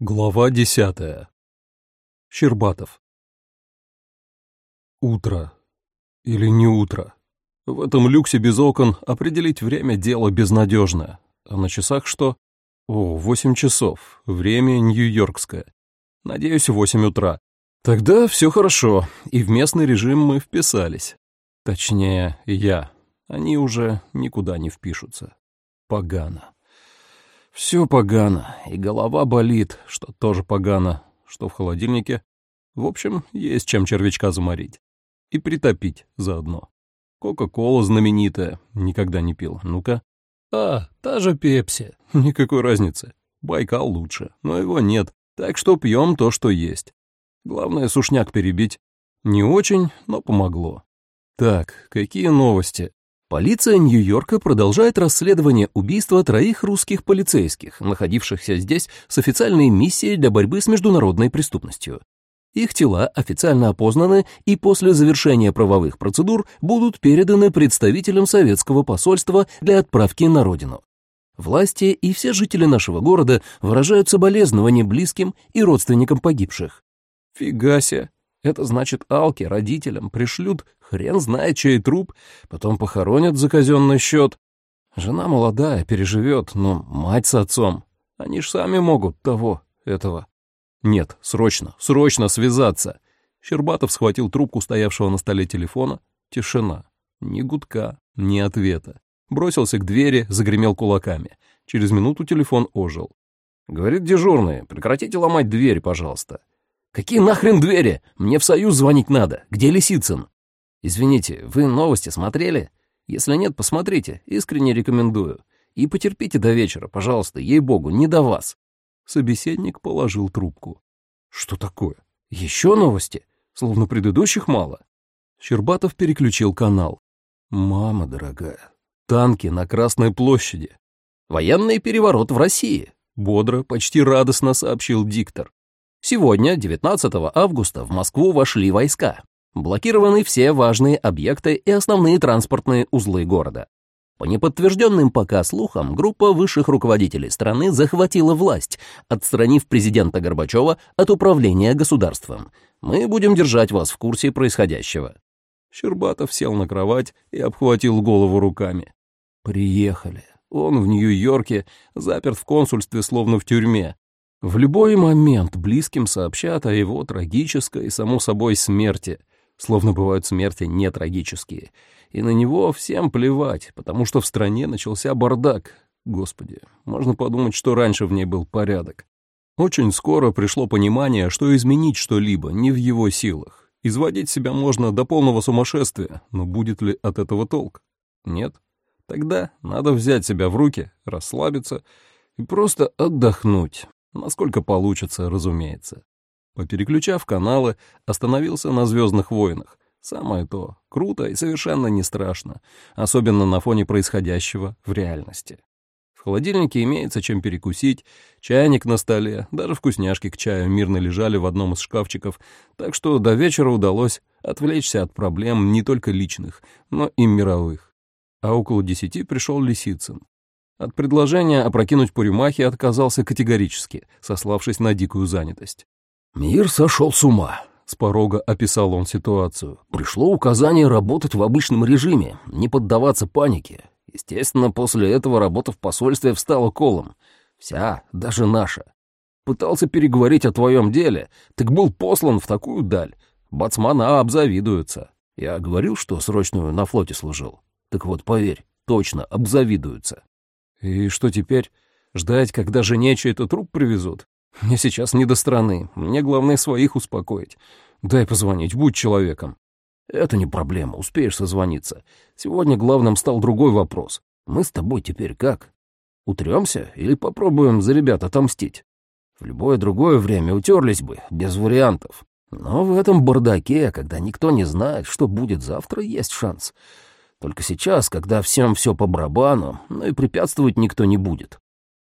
Глава десятая. Щербатов. Утро. Или не утро. В этом люксе без окон определить время дело безнадежное. А на часах что? О, восемь часов. Время нью-йоркское. Надеюсь, восемь утра. Тогда все хорошо, и в местный режим мы вписались. Точнее, я. Они уже никуда не впишутся. Погано. Все погано, и голова болит, что тоже погано, что в холодильнике. В общем, есть чем червячка заморить. И притопить заодно. Кока-кола знаменитая, никогда не пил. Ну-ка. А, та же пепси. Никакой разницы. Байкал лучше, но его нет. Так что пьем то, что есть. Главное, сушняк перебить. Не очень, но помогло. Так, какие новости? Полиция Нью-Йорка продолжает расследование убийства троих русских полицейских, находившихся здесь с официальной миссией для борьбы с международной преступностью. Их тела официально опознаны и после завершения правовых процедур будут переданы представителям советского посольства для отправки на родину. Власти и все жители нашего города выражают соболезнования близким и родственникам погибших. Фига себе, это значит, Алке родителям пришлют хрен знает чей труп, потом похоронят за казенный счет. Жена молодая, переживет, но мать с отцом, они ж сами могут того, этого. Нет, срочно, срочно связаться. Щербатов схватил трубку стоявшего на столе телефона. Тишина. Ни гудка, ни ответа. Бросился к двери, загремел кулаками. Через минуту телефон ожил. Говорит дежурный, прекратите ломать дверь, пожалуйста. «Какие нахрен двери? Мне в Союз звонить надо. Где Лисицын?» «Извините, вы новости смотрели? Если нет, посмотрите. Искренне рекомендую. И потерпите до вечера, пожалуйста, ей-богу, не до вас». Собеседник положил трубку. «Что такое? Еще новости? Словно предыдущих мало?» Щербатов переключил канал. «Мама дорогая, танки на Красной площади. Военный переворот в России», — бодро, почти радостно сообщил диктор. Сегодня, 19 августа, в Москву вошли войска. Блокированы все важные объекты и основные транспортные узлы города. По неподтвержденным пока слухам, группа высших руководителей страны захватила власть, отстранив президента Горбачева от управления государством. Мы будем держать вас в курсе происходящего. Щербатов сел на кровать и обхватил голову руками. Приехали. Он в Нью-Йорке, заперт в консульстве, словно в тюрьме, в любой момент близким сообщат о его трагической, само собой, смерти, словно бывают смерти не трагические, и на него всем плевать, потому что в стране начался бардак. Господи, можно подумать, что раньше в ней был порядок. Очень скоро пришло понимание, что изменить что-либо не в его силах. Изводить себя можно до полного сумасшествия, но будет ли от этого толк? Нет? Тогда надо взять себя в руки, расслабиться и просто отдохнуть. Насколько получится, разумеется. Попереключав каналы, остановился на «Звездных войнах». Самое то. Круто и совершенно не страшно, особенно на фоне происходящего в реальности. В холодильнике имеется чем перекусить, чайник на столе, даже вкусняшки к чаю мирно лежали в одном из шкафчиков, так что до вечера удалось отвлечься от проблем не только личных, но и мировых. А около десяти пришел Лисицын. От предложения опрокинуть Пурюмахи отказался категорически, сославшись на дикую занятость. «Мир сошел с ума», — с порога описал он ситуацию. «Пришло указание работать в обычном режиме, не поддаваться панике. Естественно, после этого работа в посольстве встала колом. Вся, даже наша. Пытался переговорить о твоем деле, так был послан в такую даль. Бацмана обзавидуются. Я говорил, что срочную на флоте служил. Так вот, поверь, точно обзавидуются. И что теперь? Ждать, когда жене чей-то труп привезут? Мне сейчас не до страны. Мне главное своих успокоить. Дай позвонить, будь человеком. Это не проблема, успеешь созвониться. Сегодня главным стал другой вопрос. Мы с тобой теперь как? Утремся или попробуем за ребят отомстить? В любое другое время утерлись бы, без вариантов. Но в этом бардаке, когда никто не знает, что будет завтра, есть шанс. Только сейчас, когда всем все по барабану, ну и препятствовать никто не будет.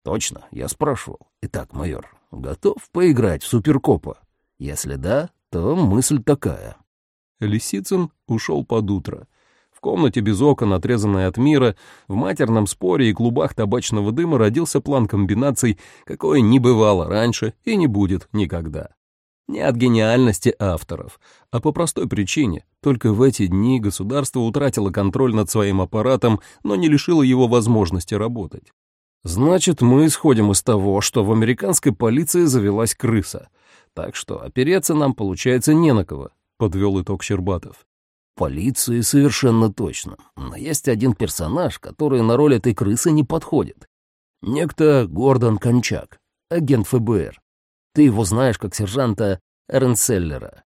Точно, я спрашивал. Итак, майор, готов поиграть в суперкопа? Если да, то мысль такая. Лисицын ушел под утро. В комнате без окон, отрезанной от мира, в матерном споре и клубах табачного дыма родился план комбинаций, какой не бывало раньше и не будет никогда. Не от гениальности авторов, а по простой причине. Только в эти дни государство утратило контроль над своим аппаратом, но не лишило его возможности работать. Значит, мы исходим из того, что в американской полиции завелась крыса. Так что опереться нам, получается, не на кого, — подвел итог Щербатов. Полиции совершенно точно. Но есть один персонаж, который на роль этой крысы не подходит. Некто Гордон Кончак, агент ФБР. Ты его знаешь как сержанта Эрнселлера.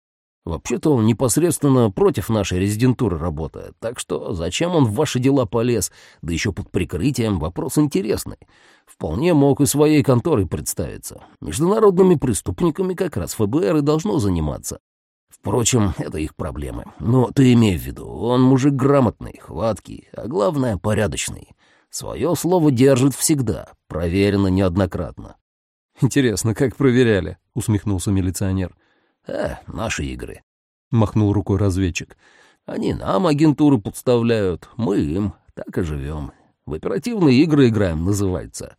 Вообще-то он непосредственно против нашей резидентуры работает, так что зачем он в ваши дела полез, да еще под прикрытием, вопрос интересный. Вполне мог и своей конторой представиться. Международными преступниками как раз ФБР и должно заниматься. Впрочем, это их проблемы. Но ты имей в виду, он мужик грамотный, хваткий, а главное, порядочный. Свое слово держит всегда, проверено неоднократно. «Интересно, как проверяли?» — усмехнулся милиционер. «А, наши игры», — махнул рукой разведчик. «Они нам агентуру подставляют, мы им, так и живем. В оперативные игры играем, называется.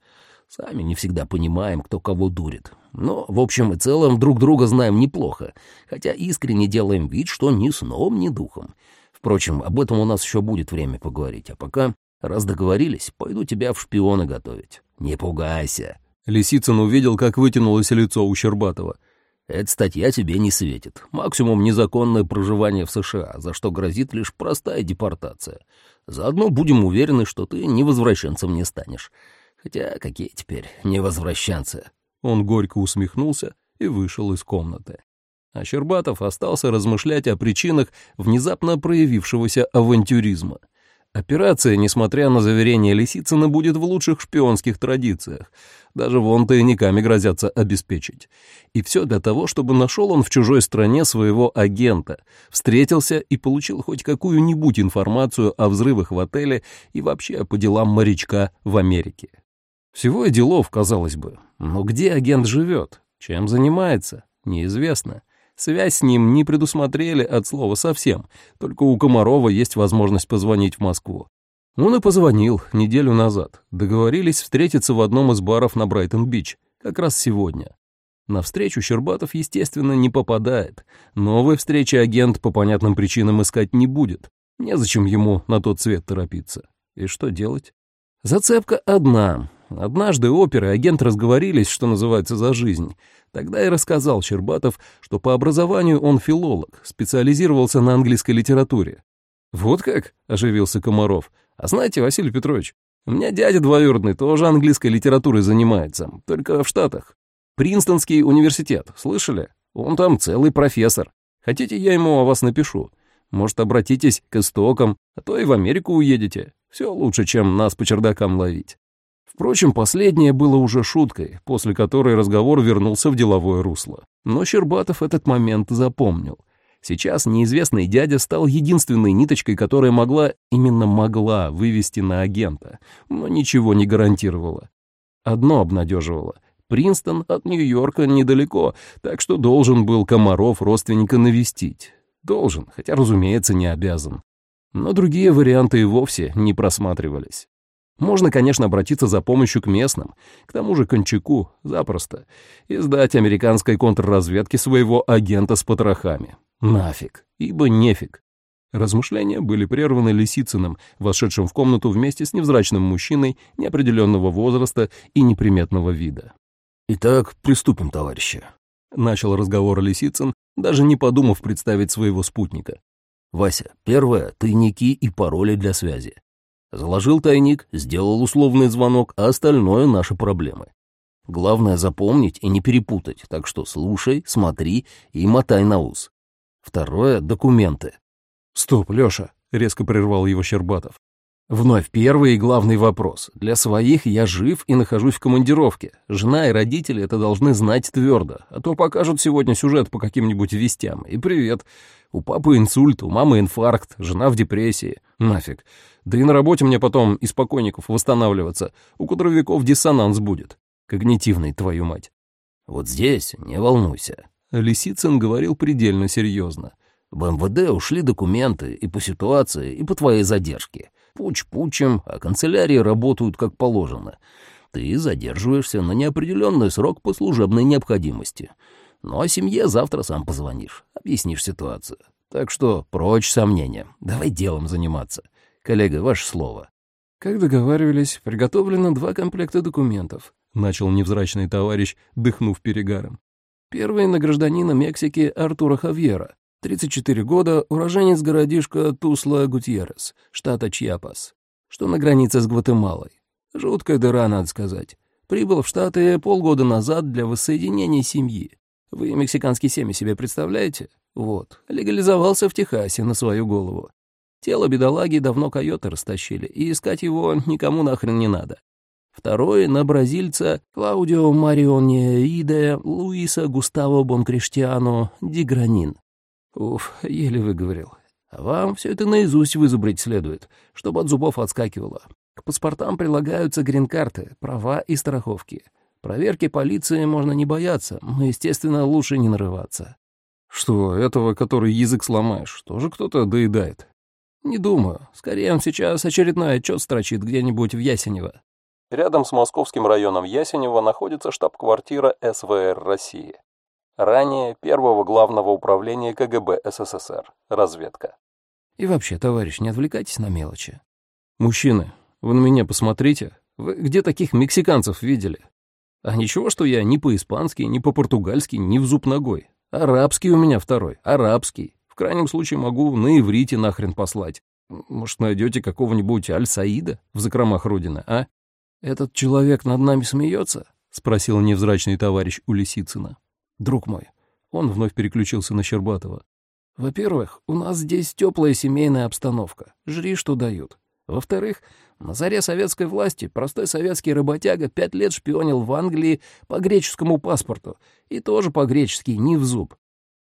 Сами не всегда понимаем, кто кого дурит. Но, в общем и целом, друг друга знаем неплохо, хотя искренне делаем вид, что ни сном, ни духом. Впрочем, об этом у нас еще будет время поговорить, а пока, раз договорились, пойду тебя в шпионы готовить. Не пугайся». Лисицын увидел, как вытянулось лицо у Щербатова. «Эта статья тебе не светит. Максимум незаконное проживание в США, за что грозит лишь простая депортация. Заодно будем уверены, что ты невозвращенцем не станешь. Хотя какие теперь невозвращенцы?» Он горько усмехнулся и вышел из комнаты. А Щербатов остался размышлять о причинах внезапно проявившегося авантюризма — Операция, несмотря на заверение Лисицына, будет в лучших шпионских традициях. Даже вон тайниками грозятся обеспечить. И все для того, чтобы нашел он в чужой стране своего агента, встретился и получил хоть какую-нибудь информацию о взрывах в отеле и вообще по делам морячка в Америке. Всего и делов, казалось бы. Но где агент живет? Чем занимается? Неизвестно. Связь с ним не предусмотрели от слова совсем, только у Комарова есть возможность позвонить в Москву. Он и позвонил неделю назад. Договорились встретиться в одном из баров на Брайтон-Бич, как раз сегодня. На встречу Щербатов, естественно, не попадает. Новой встречи агент по понятным причинам искать не будет. Незачем ему на тот свет торопиться. И что делать? Зацепка одна. Однажды оперы агент разговорились, что называется, за жизнь. Тогда и рассказал Щербатов, что по образованию он филолог, специализировался на английской литературе. «Вот как?» — оживился Комаров. «А знаете, Василий Петрович, у меня дядя двоюродный тоже английской литературой занимается, только в Штатах. Принстонский университет, слышали? Он там целый профессор. Хотите, я ему о вас напишу? Может, обратитесь к истокам, а то и в Америку уедете. Все лучше, чем нас по чердакам ловить». Впрочем, последнее было уже шуткой, после которой разговор вернулся в деловое русло. Но Щербатов этот момент запомнил. Сейчас неизвестный дядя стал единственной ниточкой, которая могла, именно могла, вывести на агента, но ничего не гарантировала. Одно обнадеживало. Принстон от Нью-Йорка недалеко, так что должен был Комаров родственника навестить. Должен, хотя, разумеется, не обязан. Но другие варианты и вовсе не просматривались. Можно, конечно, обратиться за помощью к местным, к тому же Кончаку, запросто, и сдать американской контрразведке своего агента с потрохами. Нафиг, ибо нефиг. Размышления были прерваны Лисицыным, вошедшим в комнату вместе с невзрачным мужчиной неопределенного возраста и неприметного вида. «Итак, приступим, товарищи», — начал разговор Лисицын, даже не подумав представить своего спутника. «Вася, первое — тайники и пароли для связи. Заложил тайник, сделал условный звонок, а остальное — наши проблемы. Главное запомнить и не перепутать, так что слушай, смотри и мотай на ус. Второе — документы. «Стоп, Лёша», — резко прервал его Щербатов. Вновь первый и главный вопрос. Для своих я жив и нахожусь в командировке. Жена и родители это должны знать твердо, а то покажут сегодня сюжет по каким-нибудь вестям. И привет. У папы инсульт, у мамы инфаркт, жена в депрессии. Нафиг. Да и на работе мне потом из покойников восстанавливаться. У кадровиков диссонанс будет. Когнитивный, твою мать. Вот здесь не волнуйся. Лисицын говорил предельно серьезно. В МВД ушли документы и по ситуации, и по твоей задержке. Пуч пучем, а канцелярии работают как положено. Ты задерживаешься на неопределенный срок по служебной необходимости. Ну а семье завтра сам позвонишь, объяснишь ситуацию. Так что прочь сомнения, давай делом заниматься. Коллега, ваше слово. Как договаривались, приготовлено два комплекта документов, начал невзрачный товарищ, дыхнув перегаром. Первый на гражданина Мексики Артура Хавьера, 34 года, уроженец городишка Тусла-Гутьеррес, штата Чьяпас, что на границе с Гватемалой. Жуткая дыра, надо сказать. Прибыл в Штаты полгода назад для воссоединения семьи. Вы мексиканские семьи себе представляете? Вот. Легализовался в Техасе на свою голову. Тело бедолаги давно койоты растащили, и искать его никому нахрен не надо. Второй — на бразильца Клаудио Марионе Иде Луиса Густаво Бонкриштиано Дигранин. Уф, еле выговорил. А вам все это наизусть вызубрить следует, чтобы от зубов отскакивало. К паспортам прилагаются грин-карты, права и страховки. Проверки полиции можно не бояться, но, естественно, лучше не нарываться. Что, этого, который язык сломаешь, тоже кто-то доедает? Не думаю. Скорее, он сейчас очередной отчет строчит где-нибудь в Ясенево. Рядом с московским районом Ясенево находится штаб-квартира СВР России ранее первого главного управления КГБ СССР, разведка. И вообще, товарищ, не отвлекайтесь на мелочи. Мужчины, вы на меня посмотрите. Вы где таких мексиканцев видели? А ничего, что я ни по-испански, ни по-португальски, ни в зуб ногой. Арабский у меня второй, арабский. В крайнем случае могу на иврите нахрен послать. Может, найдете какого-нибудь Аль-Саида в закромах Родины, а? Этот человек над нами смеется? — спросил невзрачный товарищ у Лисицына друг мой». Он вновь переключился на Щербатова. «Во-первых, у нас здесь теплая семейная обстановка. Жри, что дают. Во-вторых, на заре советской власти простой советский работяга пять лет шпионил в Англии по греческому паспорту. И тоже по-гречески, не в зуб.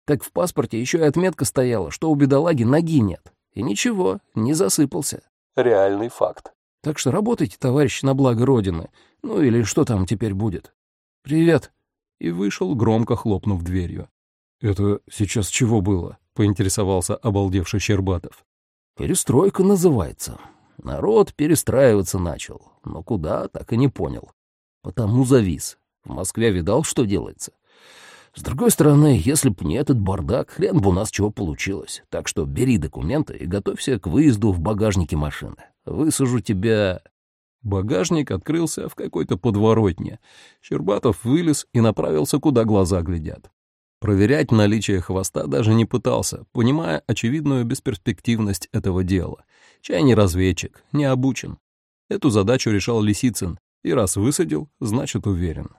Так в паспорте еще и отметка стояла, что у бедолаги ноги нет. И ничего, не засыпался. Реальный факт. Так что работайте, товарищ, на благо Родины. Ну или что там теперь будет. Привет и вышел, громко хлопнув дверью. «Это сейчас чего было?» — поинтересовался обалдевший Щербатов. «Перестройка называется. Народ перестраиваться начал, но куда, так и не понял. Потому завис. В Москве видал, что делается. С другой стороны, если б не этот бардак, хрен бы у нас чего получилось. Так что бери документы и готовься к выезду в багажнике машины. Высажу тебя Багажник открылся в какой-то подворотне. Щербатов вылез и направился, куда глаза глядят. Проверять наличие хвоста даже не пытался, понимая очевидную бесперспективность этого дела. Чай не разведчик, не обучен. Эту задачу решал Лисицын, и раз высадил, значит уверен.